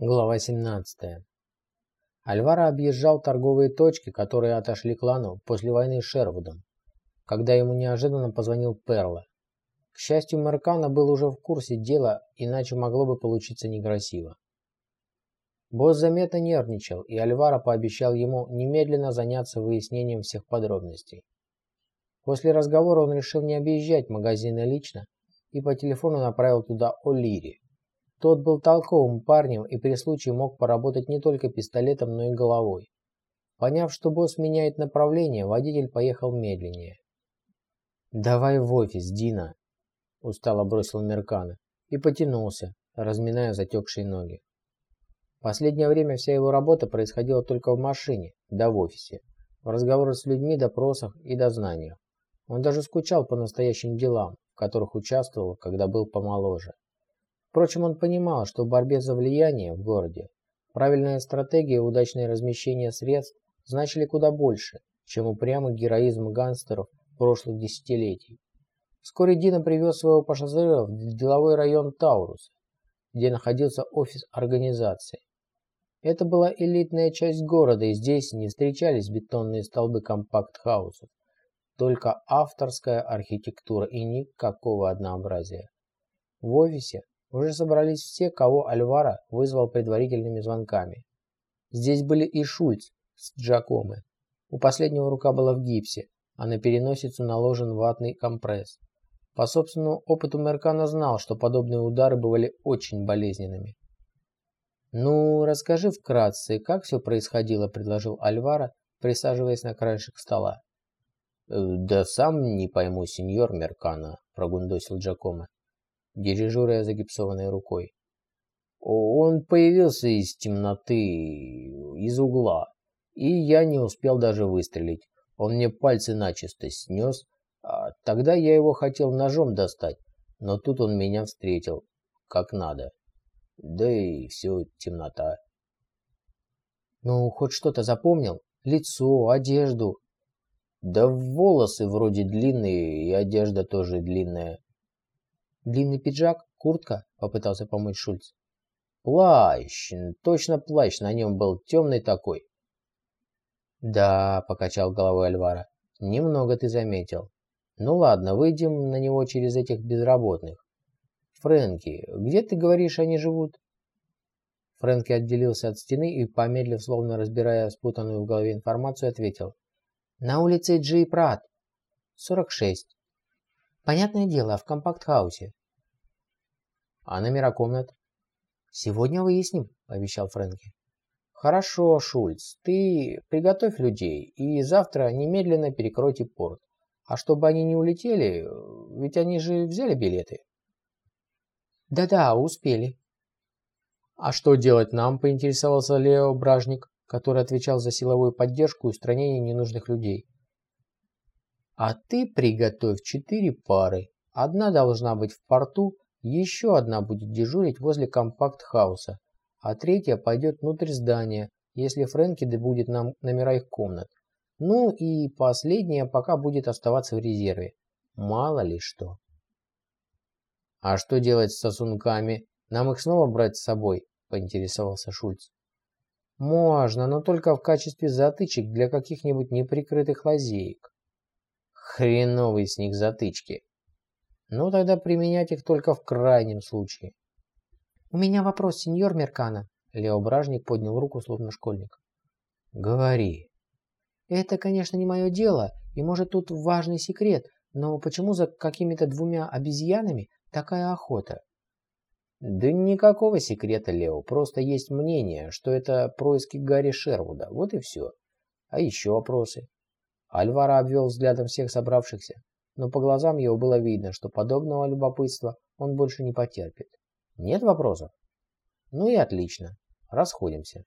Глава 17. Альвара объезжал торговые точки, которые отошли клану после войны с Шервудом, когда ему неожиданно позвонил Перла. К счастью, Меркана был уже в курсе дела, иначе могло бы получиться некрасиво. Босс заметно нервничал, и Альвара пообещал ему немедленно заняться выяснением всех подробностей. После разговора он решил не объезжать магазины лично и по телефону направил туда О'Лири, тот был толковым парнем и при случае мог поработать не только пистолетом, но и головой. Поняв, что босс меняет направление, водитель поехал медленнее. «Давай в офис, Дина!» – устало бросил Меркана и потянулся, разминая затекшие ноги. Последнее время вся его работа происходила только в машине, да в офисе, в разговорах с людьми, допросах и дознаниях. Он даже скучал по настоящим делам, в которых участвовал, когда был помоложе. Впрочем, он понимал, что в борьбе за влияние в городе правильная стратегия и удачное размещение средств значили куда больше, чем упрямый героизм гангстеров прошлых десятилетий. Вскоре Дина привез своего пассажира в деловой район Таурус, где находился офис организации. Это была элитная часть города, и здесь не встречались бетонные столбы компакт-хаусов, только авторская архитектура и никакого однообразия. В офисе уже собрались все, кого Альвара вызвал предварительными звонками. Здесь были и Шульц с Джакомы. У последнего рука была в гипсе, а на переносицу наложен ватный компресс. По собственному опыту Меркана знал, что подобные удары бывали очень болезненными. «Ну, расскажи вкратце, как все происходило», – предложил Альвара, присаживаясь на краешек стола. «Э, «Да сам не пойму, сеньор Меркана», – прогундосил Джакомо дирижируя загипсованной рукой. Он появился из темноты, из угла, и я не успел даже выстрелить. Он мне пальцы начисто снес, а тогда я его хотел ножом достать, но тут он меня встретил, как надо. Да и все темнота. Ну, хоть что-то запомнил? Лицо, одежду? Да волосы вроде длинные, и одежда тоже длинная. Длинный пиджак, куртка, попытался помочь Шульц. Плащ, точно плащ, на нем был темный такой. Да, покачал головой Альвара, немного ты заметил. Ну ладно, выйдем на него через этих безработных. Фрэнки, где ты говоришь, они живут? Фрэнки отделился от стены и, помедлив, словно разбирая спутанную в голове информацию, ответил. На улице Джей Прат, 46. Понятное дело, в компакт-хаусе. А номера комнат? Сегодня выясним, пообещал Фрэнки. Хорошо, Шульц, ты приготовь людей и завтра немедленно перекройте порт. А чтобы они не улетели, ведь они же взяли билеты. Да-да, успели. А что делать нам, поинтересовался Лео Бражник, который отвечал за силовую поддержку и устранение ненужных людей. А ты приготовь четыре пары. Одна должна быть в порту, еще одна будет дежурить возле компакт-хауса, а третья пойдет внутрь здания, если Фрэнки добудет нам номера их комнат. Ну и последняя пока будет оставаться в резерве. Мало ли что. А что делать с сосунками? Нам их снова брать с собой? Поинтересовался Шульц. Можно, но только в качестве затычек для каких-нибудь неприкрытых лазеек. Хреновые с них затычки. Ну, тогда применять их только в крайнем случае. У меня вопрос, сеньор Меркана. Лео Бражник поднял руку, словно школьник. Говори. Это, конечно, не мое дело, и может тут важный секрет, но почему за какими-то двумя обезьянами такая охота? Да никакого секрета, Лео, просто есть мнение, что это происки Гарри Шервуда, вот и все. А еще вопросы? Альвара обвел взглядом всех собравшихся, но по глазам его было видно, что подобного любопытства он больше не потерпит. Нет вопросов? Ну и отлично. Расходимся.